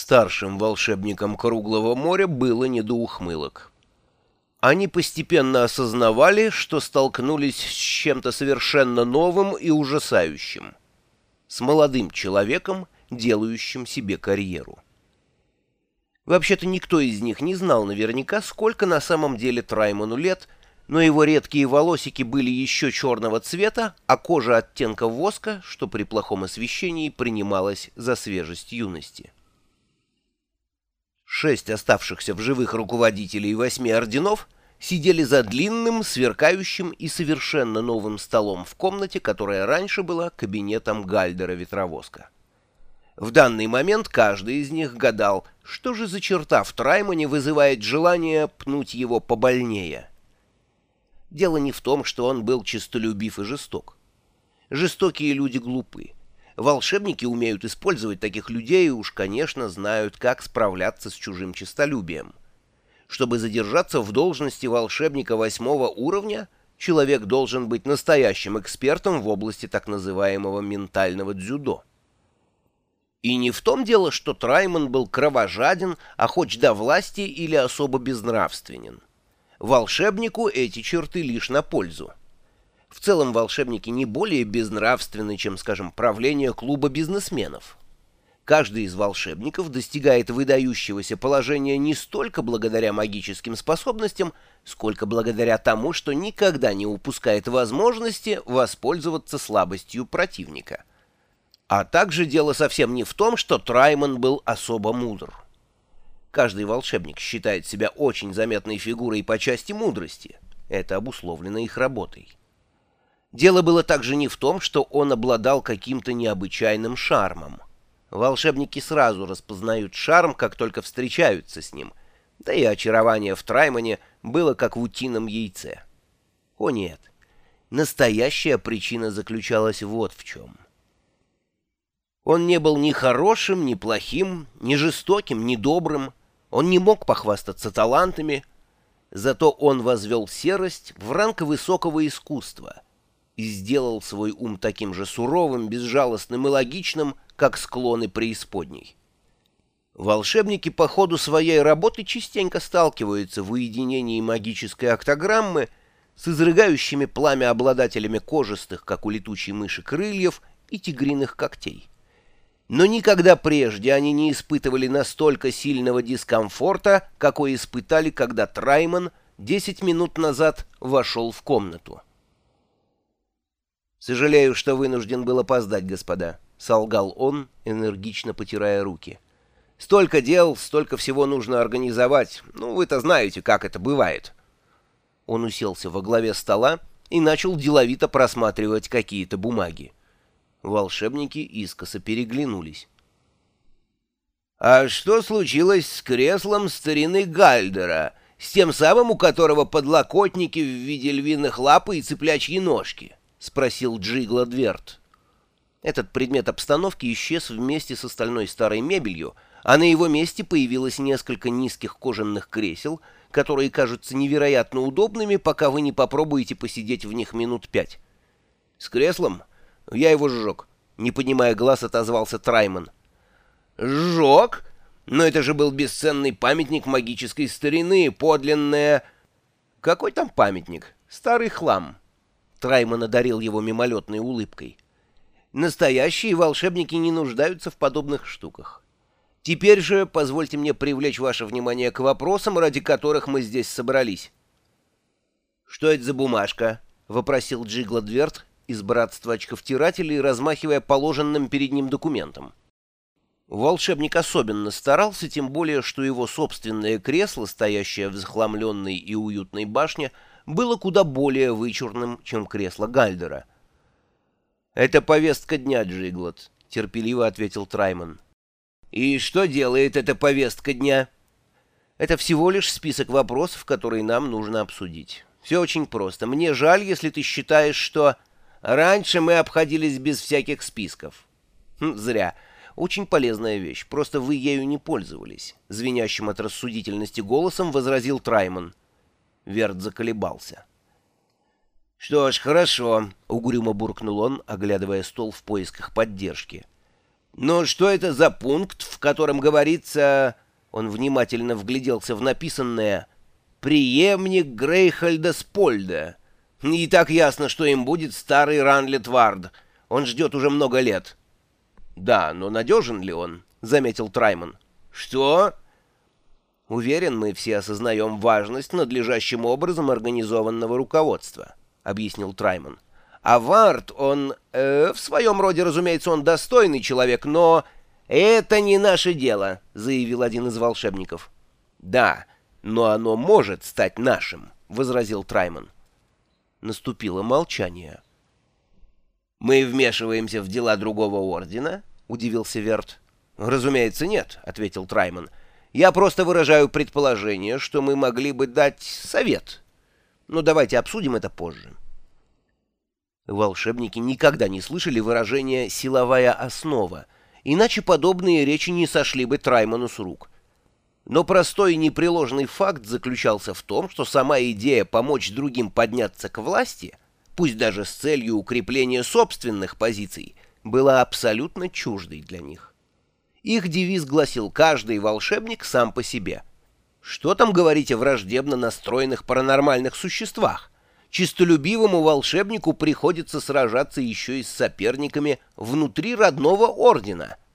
Старшим волшебникам Круглого моря было не до ухмылок. Они постепенно осознавали, что столкнулись с чем-то совершенно новым и ужасающим. С молодым человеком, делающим себе карьеру. Вообще-то никто из них не знал наверняка, сколько на самом деле Траймону лет, но его редкие волосики были еще черного цвета, а кожа оттенка воска, что при плохом освещении принималась за свежесть юности. Шесть оставшихся в живых руководителей восьми орденов сидели за длинным, сверкающим и совершенно новым столом в комнате, которая раньше была кабинетом Гальдера-ветровозка. В данный момент каждый из них гадал, что же за черта в Траймоне вызывает желание пнуть его побольнее. Дело не в том, что он был честолюбив и жесток. Жестокие люди глупы. Волшебники умеют использовать таких людей и уж, конечно, знают, как справляться с чужим честолюбием. Чтобы задержаться в должности волшебника восьмого уровня, человек должен быть настоящим экспертом в области так называемого ментального дзюдо. И не в том дело, что Трайман был кровожаден, охоч до власти или особо безнравственен. Волшебнику эти черты лишь на пользу. В целом волшебники не более безнравственны, чем, скажем, правление клуба бизнесменов. Каждый из волшебников достигает выдающегося положения не столько благодаря магическим способностям, сколько благодаря тому, что никогда не упускает возможности воспользоваться слабостью противника. А также дело совсем не в том, что Трайман был особо мудр. Каждый волшебник считает себя очень заметной фигурой по части мудрости. Это обусловлено их работой. Дело было также не в том, что он обладал каким-то необычайным шармом. Волшебники сразу распознают шарм, как только встречаются с ним, да и очарование в Траймане было как в утином яйце. О нет, настоящая причина заключалась вот в чем. Он не был ни хорошим, ни плохим, ни жестоким, ни добрым, он не мог похвастаться талантами, зато он возвел серость в ранг высокого искусства — и сделал свой ум таким же суровым, безжалостным и логичным, как склоны преисподней. Волшебники по ходу своей работы частенько сталкиваются в уединении магической октограммы с изрыгающими пламя обладателями кожистых, как у летучей мыши, крыльев и тигриных когтей. Но никогда прежде они не испытывали настолько сильного дискомфорта, какой испытали, когда Трайман 10 минут назад вошел в комнату. «Сожалею, что вынужден был опоздать, господа», — солгал он, энергично потирая руки. «Столько дел, столько всего нужно организовать. Ну, вы-то знаете, как это бывает». Он уселся во главе стола и начал деловито просматривать какие-то бумаги. Волшебники искоса переглянулись. «А что случилось с креслом старины Гальдера, с тем самым, у которого подлокотники в виде львиных лап и цыплячьи ножки?» — спросил Джигла Дверт. Этот предмет обстановки исчез вместе с остальной старой мебелью, а на его месте появилось несколько низких кожаных кресел, которые кажутся невероятно удобными, пока вы не попробуете посидеть в них минут пять. «С креслом? Я его сжег», — не поднимая глаз, отозвался Трайман. «Сжег? Но это же был бесценный памятник магической старины, подлинная...» «Какой там памятник? Старый хлам». Трайман одарил его мимолетной улыбкой. «Настоящие волшебники не нуждаются в подобных штуках. Теперь же позвольте мне привлечь ваше внимание к вопросам, ради которых мы здесь собрались». «Что это за бумажка?» — вопросил Джигла Дверт из братства очковтирателей, размахивая положенным перед ним документом. Волшебник особенно старался, тем более, что его собственное кресло, стоящее в захламленной и уютной башне, — было куда более вычурным, чем кресло Гальдера. «Это повестка дня, Джиглот», — терпеливо ответил Трайман. «И что делает эта повестка дня?» «Это всего лишь список вопросов, которые нам нужно обсудить. Все очень просто. Мне жаль, если ты считаешь, что...» «Раньше мы обходились без всяких списков». Хм, «Зря. Очень полезная вещь. Просто вы ею не пользовались», — звенящим от рассудительности голосом возразил Трайман. Верт заколебался. «Что ж, хорошо», — угрюмо буркнул он, оглядывая стол в поисках поддержки. «Но что это за пункт, в котором говорится...» Он внимательно вгляделся в написанное «Приемник Грейхальда Спольда». И так ясно, что им будет старый Ранлет Вард. Он ждет уже много лет. «Да, но надежен ли он?» — заметил Трайман. «Что?» «Уверен, мы все осознаем важность надлежащим образом организованного руководства», — объяснил Трайман. «А Вард, он... Э, в своем роде, разумеется, он достойный человек, но...» «Это не наше дело», — заявил один из волшебников. «Да, но оно может стать нашим», — возразил Трайман. Наступило молчание. «Мы вмешиваемся в дела другого ордена?» — удивился Верт. «Разумеется, нет», — ответил Трайман. «Я просто выражаю предположение, что мы могли бы дать совет. Но давайте обсудим это позже». Волшебники никогда не слышали выражения «силовая основа», иначе подобные речи не сошли бы Трайману с рук. Но простой и непреложный факт заключался в том, что сама идея помочь другим подняться к власти, пусть даже с целью укрепления собственных позиций, была абсолютно чуждой для них. Их девиз гласил «каждый волшебник сам по себе». Что там говорить о враждебно настроенных паранормальных существах? Чистолюбивому волшебнику приходится сражаться еще и с соперниками внутри родного ордена —